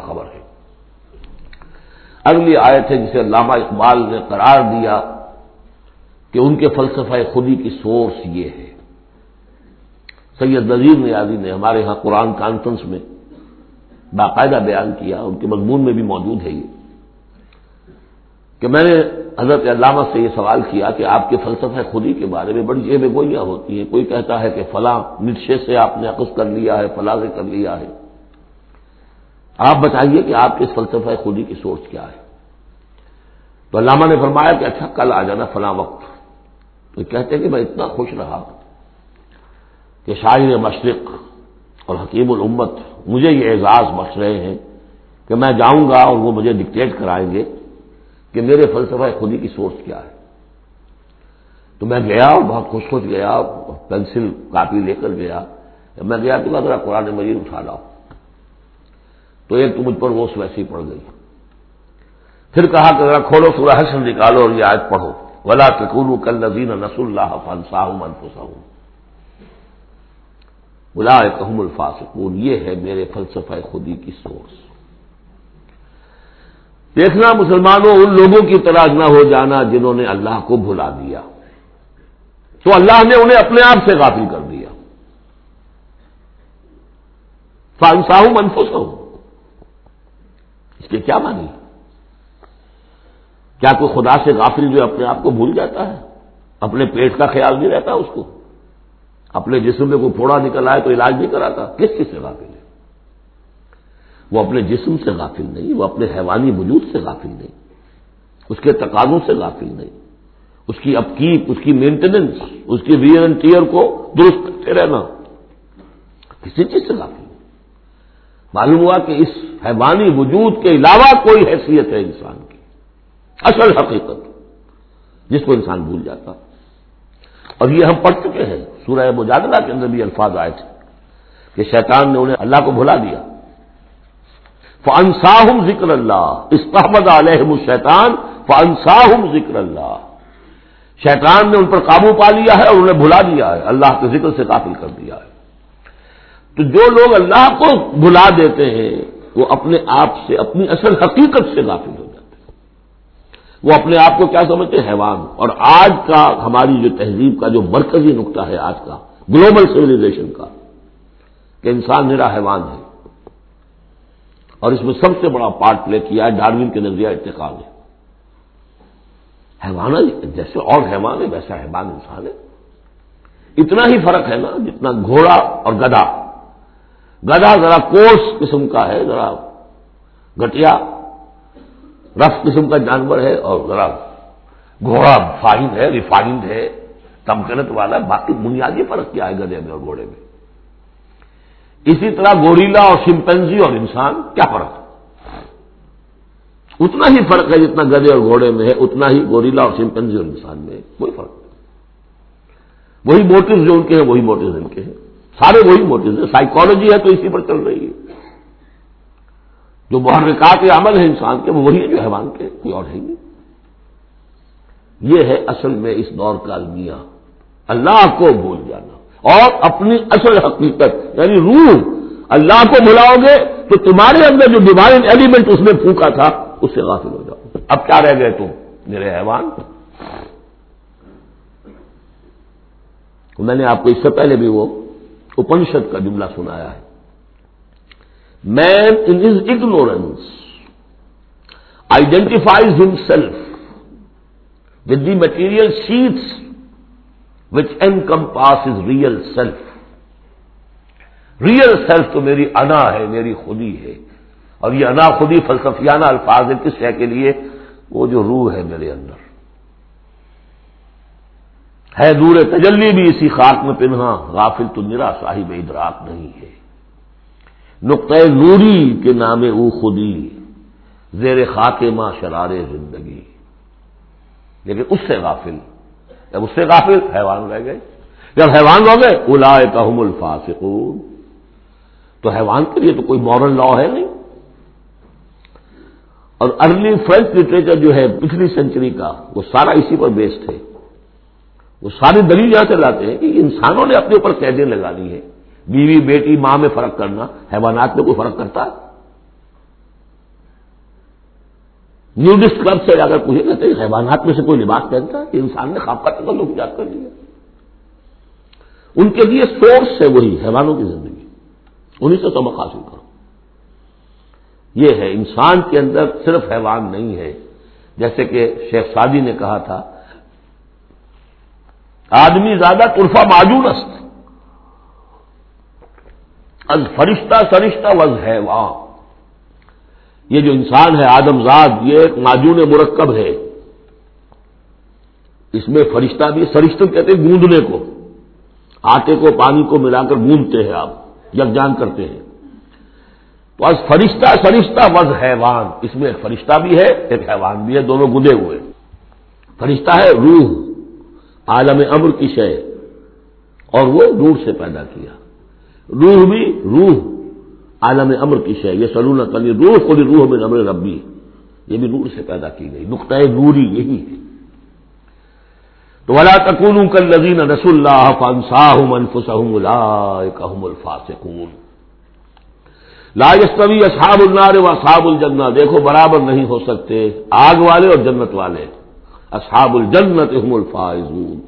خبر ہے۔ اگلی آیت ہے جسے علامہ اقبال نے قرار دیا کہ ان کے فلسفہ خودی کی سورس یہ ہے۔ سید نذیر نیازی نے ہمارے ہاں قرآن کانفرنس میں باقاعدہ بیان کیا، ان کے مضمون میں بھی موجود ہے یہ۔ کہ میں نے حضرت علامہ سے یہ سوال کیا کہ آپ کے فلسفہ خودی کے بارے میں بڑی جیب گوئیاں ہوتی ہیں، کوئی کہتا ہے کہ فلاں نشے سے آپ نے عقص کر لیا ہے، فلاں سے کر لیا ہے۔ آپ بتائیے کہ آپ کے فلسفہ خودی کی سوچ کیا ہے؟ تو علامہ نے فرمایا کہ اچھا کل آ جانا فلاں وقت۔ تو کہتے ہیں کہ میں اتنا خوش رہا کہ شاعر مشرق اور حکیم الامت مجھے یہ اعزاز بخش رہے ہیں کہ میں جاؤں گا اور وہ مجھے ڈکٹیٹ کرائیں گے کہ میرے فلسفہ خودی کی سوچ کیا ہے۔ تو میں گیا اور بہت خوش خوش گیا پینسل کاپی لے کر گیا۔ میں گیا تو ذرا قرآن مجید اٹھا لاؤ۔ تو ایک تو مجھ پر وہ ویسی پڑ گئی۔ پھر کہا کہ ذرا کھولو، سورہ حشر نکالو اور یہ آج پڑھو۔ ولا کلو کل نظین نس اللہ فنسا بلا کہم الفاسقون۔ یہ ہے میرے فلسفہ خودی کی سورس۔ دیکھنا مسلمانوں، ان لوگوں کی طرح نہ ہو جانا جنہوں نے اللہ کو بھلا دیا۔ تو اللہ نے انہیں اپنے آپ سے غافل کر دیا۔ فانساہ منفوس ہوں اس کے کیا مانی کیا کوئی خدا سے غافل جو اپنے آپ کو بھول جاتا ہے؟ اپنے پیٹ کا خیال نہیں رہتا اس کو؟ اپنے جسم میں کوئی پھوڑا نکل آئے تو علاج نہیں کراتا؟ کس چیز سے غافل ہے؟ وہ اپنے جسم سے غافل نہیں، وہ اپنے حیوانی وجود سے غافل نہیں، اس کے تقاضوں سے غافل نہیں، اس کی اپکیپ اس کی مینٹیننس، اس کی ریئر اینڈ ٹیئر کو درست کرتے رہنا، کسی چیز سے غافل معلوم ہوا کہ اس حیوانی وجود کے علاوہ کوئی حیثیت ہے انسان کی۔ اصل حقیقت، جس کو انسان بھول جاتا۔ اور یہ ہم پڑھ چکے ہیں، سورہ مجادلہ کے اندر بھی الفاظ آئے تھے کہ شیطان نے انہیں اللہ کو بھلا دیا۔ فنساہم ذکر اللہ استحمد علیہ شیطان فنساہم ذکر اللہ شیطان نے ان پر قابو پا لیا ہے اور انہیں بھلا دیا ہے، اللہ کے ذکر سے قافل کر دیا ہے۔ تو جو لوگ اللہ کو بھلا دیتے ہیں، وہ اپنے آپ سے، اپنی اصل حقیقت سے غافل ہو جاتے ہیں۔ وہ اپنے آپ کو کیا سمجھتے ہیں؟ حیوان۔ اور آج کا ہماری جو تہذیب کا جو مرکزی نقطہ ہے آج کا، گلوبل سولیزیشن کا، کہ انسان میرا حیوان ہے۔ اور اس میں سب سے بڑا پارٹ پلے کیا ہے، ڈاروین کے نظریہ اتقاب ہے۔ حیوان جیسے اور حیوان ہے، ویسا حیوان انسان ہے۔ اتنا ہی فرق ہے نا، جتنا گھوڑا اور گدا۔ گدا ذرا کوس قسم کا ہے، ذرا گٹیا رف قسم کا جانور ہے اور ذرا گھوڑا فائنڈ ہے ریفائنڈ ہے۔ تمکنت والا باقی بنیادی فرق کیا ہے گدے میں اور گھوڑے میں؟ اسی طرح گوریلا اور سمپنزی اور انسان، کیا فرق؟ ہے اتنا ہی فرق ہے جتنا گدے اور گھوڑے میں ہے، اتنا ہی گوریلا اور سمپنزی اور انسان میں کوئی فرق نہیں۔ وہی موٹو جو ان کے ہیں، وہی موٹو ان کے ہیں۔ سارے وہی موٹیو ہیں۔ سائیکالوجی ہے تو اسی پر چل رہی ہے۔ جو محرکات عمل ہے انسان کے، وہ وہی ہے جو حیوان کے، کوئی اور ہے نہیں۔ یہ ہے اصل میں اس دور کا المیہ۔ اللہ کو بھول جانا۔ اور اپنی اصل حقیقت یعنی روح، اللہ کو بلاؤ گے تو تمہارے اندر جو ڈیوائن ایلیمنٹ اس میں پھونکا تھا، اس سے غافل ہو جاؤ۔ اب کیا رہ گئے تم؟ میرے حیوان۔ میں نے آپ کو اس سے پہلے بھی وہ اپنشد کا جملہ سنایا ہے۔ Man in his ignorance identifies him self with the material sheaths which encompass as real self real self تو میری انا ہے، میری خودی ہے۔ اور یہ انا خودی فلسفیانہ الفاظ ہے کس شے کے لیے؟ وہ جو روح ہے میرے اندر۔ ہے دور تجلی بھی اسی خاک میں پنہا غافل تو نرا صاحب ادراک نہیں ہے۔ نقطۂ نوری کے نام او خودی، زیر خاک ماں شرار زندگی۔ لیکن اس سے غافل، جب اس سے غافل حیوان رہ گئے۔ جب حیوان ہو گئے الا کام الفاظ تو حیوان کے لیے تو کوئی مورل لا ہے نہیں۔ اور ارلی فرینچ لٹریچر جو ہے پچھلی سینچری کا، وہ سارا اسی پر بیسڈ ہے۔ وہ ساری دلیل یہاں سے لاتے ہیں کہ انسانوں نے اپنے اوپر قیدیں لگا لی ہیں۔ بیوی، بیٹی، ماں میں فرق کرنا، حیوانات میں کوئی فرق کرتا؟ نیوڈسٹ کلب سے اگر پوچھے کہتے ہیں، حیوانات میں سے کوئی لباس پہنتا ہے کہ انسان نے خواب کا تکلف ایجاد کر دیا ان کے لیے سورس ہے وہی، حیوانوں کی زندگی۔ انہیں سے سبق حاصل کرو۔ یہ ہے، انسان کے اندر صرف حیوان نہیں ہے۔ جیسے کہ شیخ سادی نے کہا تھا آدمی زیادہ ترفا معجون است. از فرشتہ سرشتہ وز ہے وہاں یہ جو انسان ہے، آدم زاد یہ ایک معجون مرکب ہے. اس میں فرشتہ بھی، سرشتہ کہتے ہیں گوندنے کو. آٹے کو، پانی کو ملا کر گوندتے ہیں آپ، یکجان کرتے ہیں. تو از فرشتہ سرشتہ وز حیوان. اس میں ایک فرشتہ بھی ہے، ایک حیوان بھی ہے، دونوں گدے ہوئے. فرشتہ ہے روح. عالم امر کی شے۔ اور وہ روح سے پیدا کیا۔ روح بھی روح، عالم امر کی شے۔ یہ سلون کلی روح کو بھی روح میں امر ربی۔ یہ بھی نور سے پیدا کی گئی۔ نقطۂ نوری یہی ہے۔ تو ولا تکون کل لذین رس اللہ فنساہ منفسم اللہ الفاسقون۔ لا یستوی اصحاب النار و اصحاب الجنہ دیکھو برابر نہیں ہو سکتے آگ والے اور جنت والے۔ اصحاب الجنت هم الفائزون۔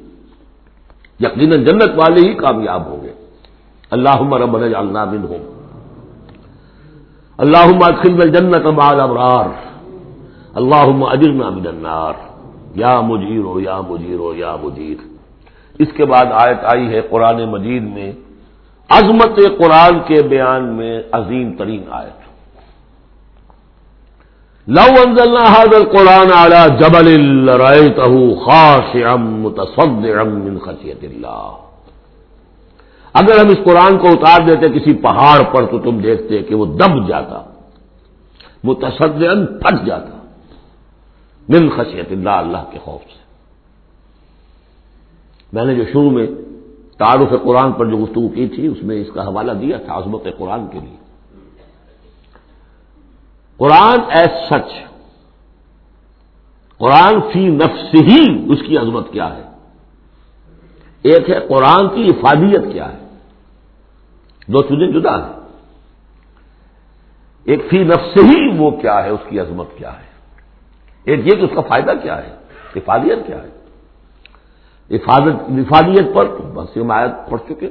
یقیناً جنت والے ہی کامیاب ہوں گے۔ اللہ رب اللہ منہم۔ اللہ ادخلنا الجنت مع الابرار۔ اللہم اجرنا من النار۔ یا مجیر یا مجیر یا مجیر۔ اس کے بعد آیت آئی ہے قرآن مجید میں۔ عظمت قرآن کے بیان میں عظیم ترین آیت۔ لو انزلنا هذا القرآن على جبل رأيته خاشعا متصدعا من خشية الله اگر ہم اس قرآن کو اتار دیتے کسی پہاڑ پر تو تم دیکھتے کہ وہ دب جاتا، متصدعا پھٹ جاتا۔ من خشیت اللہ اللہ کے خوف سے۔ میں نے جو شروع میں تعارف قرآن پر جو گفتگو کی تھی، اس میں اس کا حوالہ دیا تھا عظمت قرآن کے لیے۔ قرآن ایز سچ قرآن فی نفس ہی اس کی عظمت کیا ہے۔ ایک ہے قرآن کی افادیت کیا ہے۔ دو چیزیں جدا ہے ایک فی نفس ہی وہ کیا ہے، اس کی عظمت کیا ہے۔ ایک یہ کہ اس کا فائدہ کیا ہے، افادیت کیا ہے۔ افادیت پر بس ہم آیت پڑھ چکے۔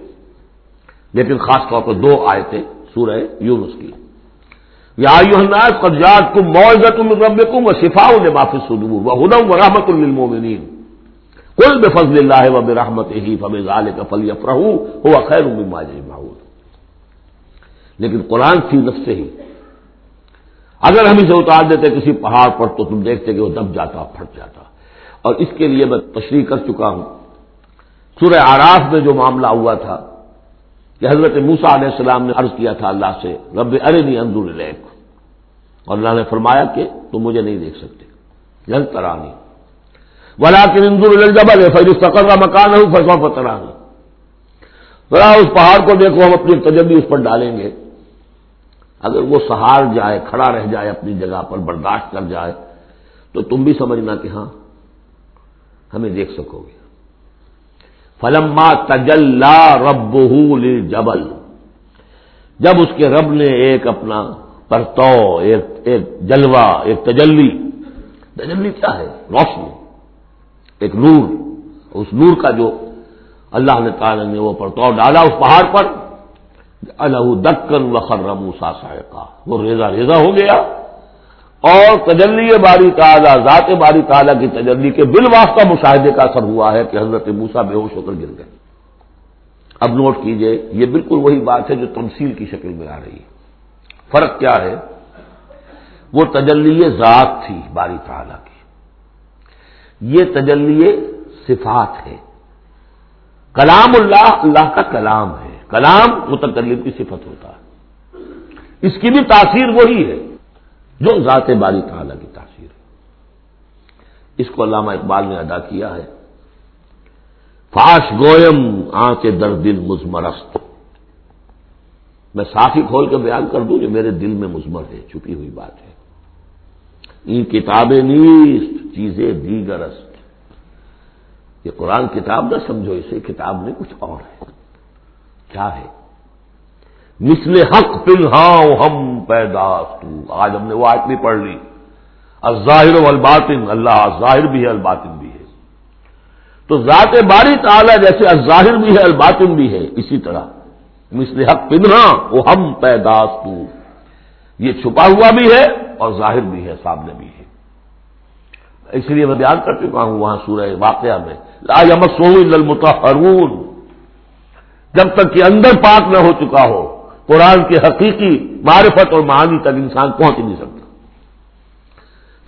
لیکن خاص طور پر دو آیتیں، سورہ یونس کی۔ یا الناس قد جاءتكم موعظه من ربكم وشفاء لما في الصدور وهدى ورحمه للمؤمنين قل بفضل الله وبرحمته فبذلك فليفرحوا هو خير مما يجمعون لیکن قرآن فی نفس سے ہی اگر ہم اسے اتار دیتے کسی پہاڑ پر تو تم دیکھتے کہ وہ دب جاتا پھٹ جاتا. اور اس کے لیے میں تشریح کر چکا ہوں. سورہ آراف میں جو معاملہ ہوا تھا کہ حضرت موسا علیہ السلام نے عرض کیا تھا اللہ سے، رب ارے نہیں اندر لیک اور اللہ نے فرمایا کہ تم مجھے نہیں دیکھ سکتے۔ جل ترانی۔ ولا کے اندر جبل ہے فیض فقر کا مکان ہوں فیصلہ فترانی ذرا اس پہاڑ کو دیکھو، ہم اپنی تجربی اس پر ڈالیں گے۔ اگر وہ سہار جائے، کھڑا رہ جائے، اپنی جگہ پر برداشت کر جائے، تو تم بھی سمجھنا کہ ہاں ہمیں دیکھ سکو گے۔ فلما تجلا رب جبل جب اس کے رب نے ایک اپنا پرتو، ایک ایک جلوہ، ایک تجلی تجلی کیا ہے؟ روشنی، ایک نور۔ اس نور کا جو اللہ نے تعالی نے وہ پرتو ڈالا اس پہاڑ پر الح دکن وخر موسا کا وہ ریزا ریزا ہو گیا۔ اور تجلی باری تعالیٰ، ذات باری تعالیٰ کی تجلی کے بل واسطہ مشاہدے کا اثر ہوا ہے کہ حضرت موسا بے ہوش ہو کر گر گئے۔ اب نوٹ کیجیے، یہ بالکل وہی بات ہے جو تمثیل کی شکل میں آ رہی ہے۔ فرق کیا ہے؟ وہ تجلی ذات تھی باری تعالیٰ کی۔ یہ تجلی صفات ہے۔ کلام اللہ اللہ کا کلام ہے۔ کلام متکلم کی صفت ہوتا ہے۔ اس کی بھی تاثیر وہی ہے۔ جو ذات باری تعالیٰ کی تاثیر ہے۔ اس کو علامہ اقبال نے ادا کیا ہے۔ فاش گوئم آنکھ در دل مزمرست میں صافی کھول کے بیان کر دوں جو میرے دل میں مزمر ہے، چھپی ہوئی بات ہے۔ ان کتابیں نیست، چیزیں دیگرست یہ قرآن کتاب نہ سمجھو، اسے کتاب نہیں کچھ اور ہے۔ کیا ہے؟ مثل حق پل ہم پیدا آج ہم نے وہ آیت بھی پڑھ لی۔ الظاہر والباطن، اللہ ظاہر بھی ہے، الباطن بھی ہے۔ تو ذات باری تعالی جیسے الظاہر بھی ہے، الباطن بھی ہے، اسی طرح۔ مثل حق پنہا وہ ہم پیداست یہ چھپا ہوا بھی ہے اور ظاہر بھی ہے، سامنے بھی ہے۔ اس لیے میں بیان کر چکا ہوں وہاں سورہ واقعہ میں۔ لا یمسو المتحرون جب تک کہ اندر پاک نہ ہو چکا ہو قرآن کے حقیقی معرفت اور معانی تک انسان پہنچ نہیں سکتا۔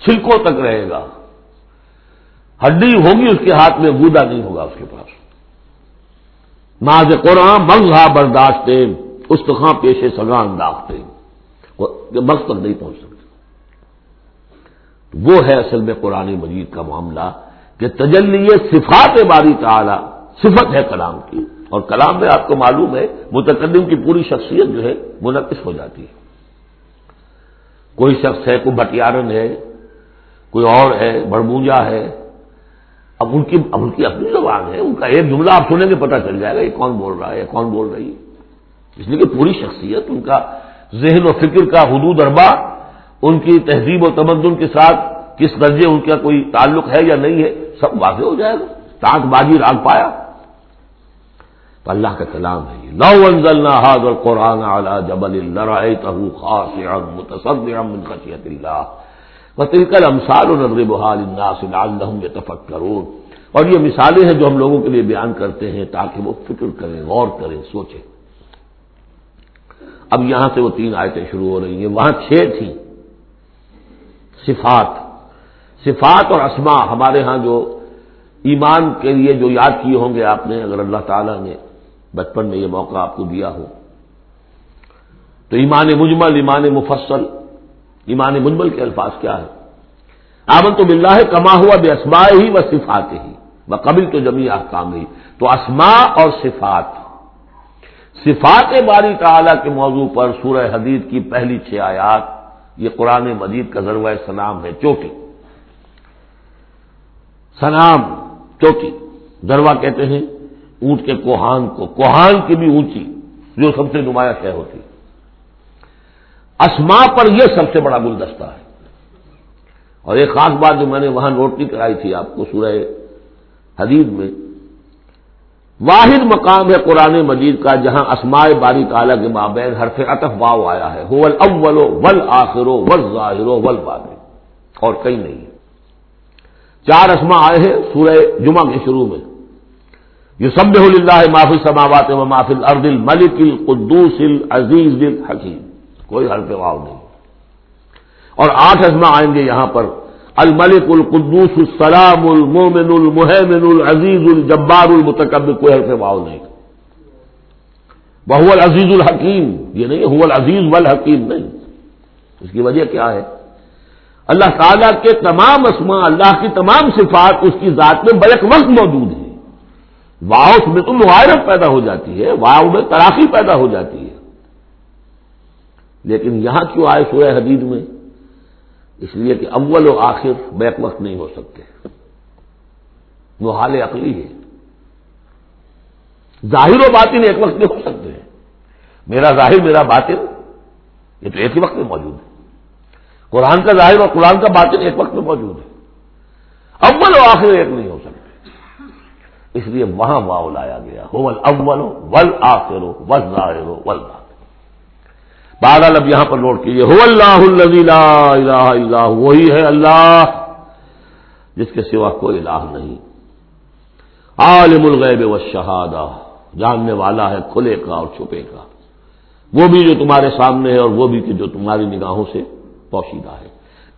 چھلکوں تک رہے گا۔ ہڈی ہوگی اس کے ہاتھ میں بودا نہیں ہوگا اس کے پاس۔ ماض قرآن منگا برداشت اس پیشے سگا انداختے بس تک نہیں پہنچ سکتے وہ ہے اصل میں قرآن مجید کا معاملہ کہ تجلی صفات باری تعالی، صفت ہے کلام کی۔ اور کلام میں آپ کو معلوم ہے، متقدم کی پوری شخصیت جو ہے منعقد ہو جاتی ہے۔ کوئی شخص ہے، کوئی بٹیارن ہے، کوئی اور ہے بڑبوجا ہے، اب ان کی، اب ان کی اپنی زبان ہے، ان کا ایک جملہ آپ سنیں گے پتہ چل جائے گا، یہ کون بول رہا ہے، یہ کون بول رہی ہے۔ اس لیے کہ پوری شخصیت، ان کا ذہن و فکر کا حدود اربا ان کی تہذیب و تمدن کے ساتھ کس درجے ان کا کوئی تعلق ہے یا نہیں ہے، سب واضح ہو جائے گا۔ تاک بازی راگ پایا۔ تو اللہ کا کلام ہے یہ۔ نو انزل اور قرآن اعلیٰ جبل خاص خشیت اللہ۔ وطلکل امسال و نظر بحال الناس لعلہم یتفکرون اور یہ مثالیں ہیں جو ہم لوگوں کے لیے بیان کرتے ہیں تاکہ وہ فکر کریں، غور کریں، سوچیں۔ اب یہاں سے وہ تین آیتیں شروع ہو رہی ہیں۔ وہاں چھ تھیں۔ صفات۔ صفات اور اسما ہمارے ہاں جو ایمان کے لیے جو یاد کیے ہوں گے آپ نے، اگر اللہ تعالیٰ نے بچپن میں یہ موقع آپ کو دیا ہو۔ تو ایمان مجمل، ایمان مفصل، ایمان مجمل کے الفاظ کیا ہے آمن تو مل ہے کما ہوا بے اسما ہی و صفات ہی وہ قبل تو جمی احکام۔ ہی تو اسما اور صفات۔ صفات باری تعالی کے موضوع پر سورہ حدید کی پہلی چھ آیات، یہ قرآن مجید کا ذروہ سلام ہے چوٹی سلام چوٹی دروا کہتے ہیں اونٹ کے کوہان کو، کوہان کی بھی اونچی جو سب سے نمایاں شہ ہوتی۔ اسما پر یہ سب سے بڑا گلدستہ ہے۔ اور ایک خاص بات جو میں نے وہاں نوٹ نہیں کرائی تھی آپ کو سورہ حدید میں، واحد مقام ہے قرآن مجید کا جہاں اسماء باری تعالیٰ کے مابین حرف اطف واؤ آیا ہے۔ ہو اول ول آخرو ول ظاہر ول باد اور کئی نہیں۔ چار اسما آئے ہیں سورہ جمعہ کے شروع میں۔ یہ سب اللہ معافی سماوات و معافی اردل ملک القدوس العزیز الحکیم۔ کوئی حرف واؤ نہیں۔ اور آٹھ ازما آئیں گے یہاں پر۔ الملک القدوس السلام المومن المحمن العزیز الجبار المتکب کوئی حرف واؤ نہیں۔ بہو العزیز الحکیم۔ یہ نہیں هو العزیز والحکیم نہیں۔ اس کی وجہ کیا ہے؟ اللہ تعالیٰ کے تمام اسما اللہ کی تمام صفات اس کی ذات میں بیک وقت موجود ہیں۔ واؤ میں تو مغائرت پیدا ہو جاتی ہے واؤ میں تراخی پیدا ہو جاتی ہے۔ لیکن یہاں کیوں آئے سورہ حدید میں؟ اس لیے کہ اول و آخر بیک وقت نہیں ہو سکتے۔ وہ حال عقلی ہے۔ ظاہر و باطن ایک وقت میں ہو سکتے ہیں۔ میرا ظاہر، میرا باطن، یہ تو ایک ہی وقت میں موجود ہے۔ قرآن کا ظاہر اور قرآن کا باطن ایک وقت میں موجود ہے۔ اول و آخر ایک نہیں۔ اس لیے وہاں واؤ لایا گیا۔ ہو اول ول آخر ہو ول ظاہر ہو ول بادل اب یہاں پر نوٹ کیجیے ہو اللہ اللہ وہی ہے اللہ جس کے سوا کوئی الہ نہیں۔ عالم الغیب و شہادہ جاننے والا ہے، کھلے کا اور چھپے کا۔ وہ بھی جو تمہارے سامنے ہے اور وہ بھی کہ جو تمہاری نگاہوں سے پوشیدہ ہے۔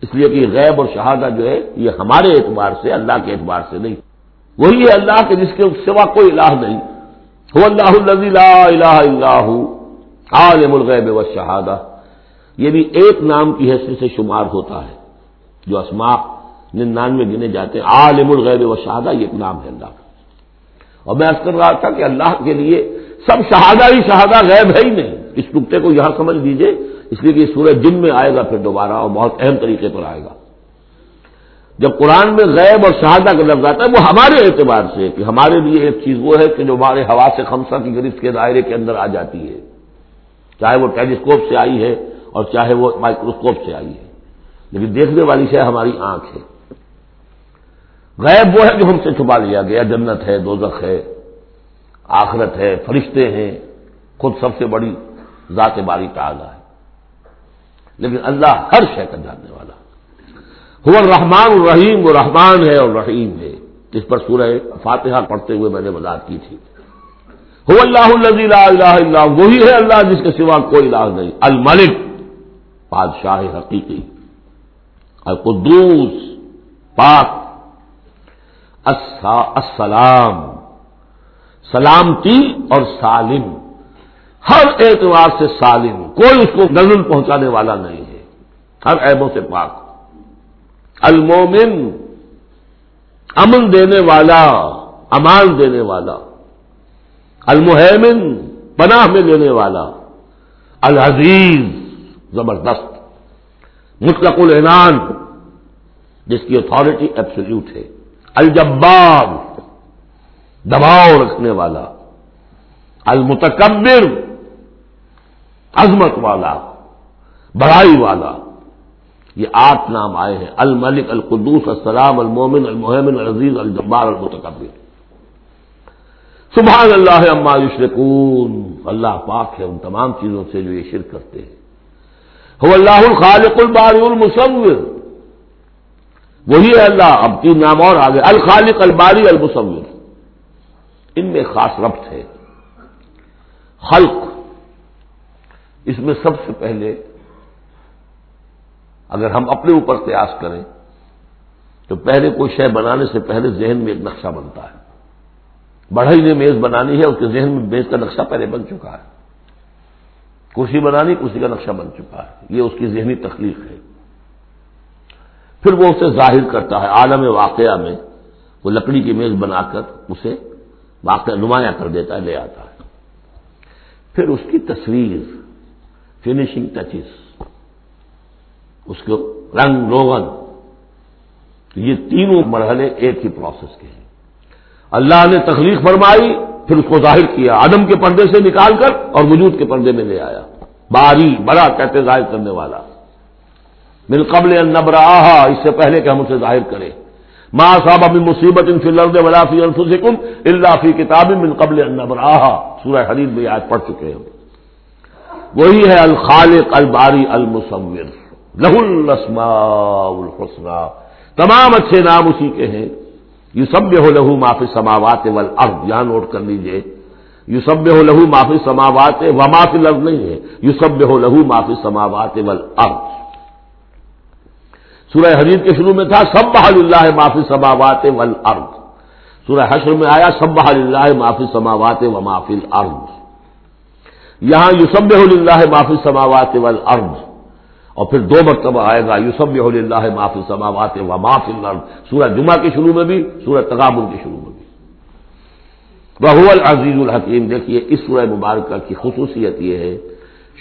اس لیے کہ غیب اور شہادہ جو ہے، یہ ہمارے اعتبار سے، اللہ کے اعتبار سے نہیں۔ وہی ہے اللہ کے جس کے سوا کوئی الہ نہیں۔ ہو اللہ الہ اللہ عالم الغیب و شہادہ یہ بھی یعنی ایک نام کی حیثیت سے شمار ہوتا ہے۔ جو اسما ننانوے گنے جاتے ہیں۔ عالم الغیب و شہادہ یہ ایک نام ہے اللہ کا۔ اور میں کر رہا تھا کہ اللہ کے لیے سب شہادہ ہی شہادہ غیب ہے ہی نہیں۔ اس نقطے کو یہاں سمجھ لیجیے اس لیے کہ سورج جن میں آئے گا پھر دوبارہ اور بہت اہم طریقے پر آئے گا۔ جب قرآن میں غیب اور شہادہ کا لفظ آتا ہے، وہ ہمارے اعتبار سے کہ ہمارے لیے ایک چیز وہ ہے کہ جو ہمارے ہوا سے خمسہ کی گرفت کے دائرے کے اندر آ جاتی ہے۔ چاہے وہ ٹیلیسکوپ سے آئی ہے اور چاہے وہ مائکروسکوپ سے آئی ہے۔ لیکن دیکھنے والی شے ہماری آنکھ ہے۔ غیب وہ ہے جو ہم سے چھپا لیا گیا۔ جنت ہے، دوزخ ہے، آخرت ہے، فرشتے ہیں، خود سب سے بڑی ذات باری تعالی ہے۔ لیکن اللہ ہر شے کا جاننے والا ہو رحمان الرحیم، وہ رحمان ہے اور رحیم ہے۔ اس پر سورہ فاتحہ پڑھتے ہوئے میں نے وضاحت کی تھی۔ ہو اللہ لا الہ الا وہی ہے اللہ جس کے سوا کوئی الہ نہیں۔ الملک، بادشاہ حقیقی۔ القدوس، پاک۔ السلام۔ سلامتی اور سالم۔ ہر اعتبار سے سالم، کوئی اس کو نظر پہنچانے والا نہیں ہے۔ ہر عیبوں سے پاک۔ المومن امن دینے والا امان دینے والا المحمن پناہ میں لینے والا، العزیز، زبردست، مطلق العنان، جس کی اتارٹی ایبسلیوٹ ہے، الجبار، دباؤ رکھنے والا، المتکبر، عظمت والا بڑائی والا یہ آٹھ نام آئے ہیں، الملک، القدوس، السلام، المومن المحمن العزیز، الجبار، المتکبر۔ سبحان اللہ اما یشرکون۔ اللہ پاک ہے، ان تمام چیزوں سے جو یہ شرک کرتے ہیں۔ ہو اللہ الخالق الباری المصور۔ وہی ہے اللہ، اب تین نام اور آگے۔ الخالق، الباری، المصور۔ ان میں خاص ربط ہے۔ خلق۔ اس میں سب سے پہلے اگر ہم اپنے اوپر قیاس کریں، تو پہلے کوئی شے بنانے سے پہلے ذہن میں ایک نقشہ بنتا ہے۔ بڑھئی نے میز بنانی ہے، اس کے ذہن میں میز کا نقشہ پہلے بن چکا ہے۔ کرسی بنانی، کرسی کا نقشہ بن چکا ہے۔ یہ اس کی ذہنی تخلیق ہے۔ پھر وہ اسے ظاہر کرتا ہے عالم واقعہ میں۔ وہ لکڑی کی میز بنا کر اسے واقعہ نمایاں کر دیتا ہے، لے آتا ہے۔ پھر اس کی تصویر فنیشنگ ٹچز اس کو رنگ روغن، یہ تینوں مرحلے ایک ہی پروسیس کے ہیں۔ اللہ نے تخلیق فرمائی، پھر اس کو ظاہر کیا عدم کے پردے سے نکال کر اور وجود کے پردے میں لے آیا۔ باری، بڑا کہتے ظاہر کرنے والا۔ مل قبل نبرا اس سے پہلے کہ ہم اسے ظاہر کریں۔ ماں صاحب ابھی مصیبت ان فی الرد ولافی الفظم اللہ فی کتاب من قبل نبرا سورہ حدیث بھی آج پڑھ چکے ہیں۔ وہی ہے الخالق الباری المصور۔ لہ الاسماء الحسنہ تمام اچھے نام اسی کے ہیں۔ یو سب ہو لہو معافی سماوات ول یہاں نوٹ کر لیجیے۔ یو سب ہو لہو معافی سماوات و معافی لفظ نہیں ہے۔ یو سب ہو لہو معافی سماوات ول سورہ حدیث کے شروع میں تھا سب بحال اللہ معافی سماوات ول سورہ حشر میں آیا سب بحال اللہ معافی سماوات و معافی یہاں یو سب اللہ معافی سماوات ول اور پھر دو مرتبہ آئے گا یوسف اللہ معافی سماوات و معافی سورہ جمعہ کے شروع میں بھی، سورہ تغابل کے شروع میں بھی۔ بہو العزیز الحکیم۔ دیکھیے، اس سورہ مبارکہ کی خصوصیت یہ ہے،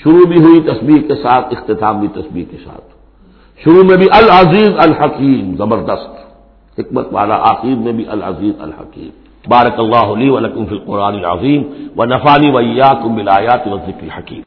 شروع بھی ہوئی تصویر کے ساتھ، اختتام بھی تصویر کے ساتھ۔ شروع میں بھی العزیز الحکیم، زبردست۔ حکمت والا آخر میں بھی العزیز الحکیم۔ بارک اللہ علی ولکم فی القرآن العظیم و نفانی ویا کم بلایات و ذکر حکیم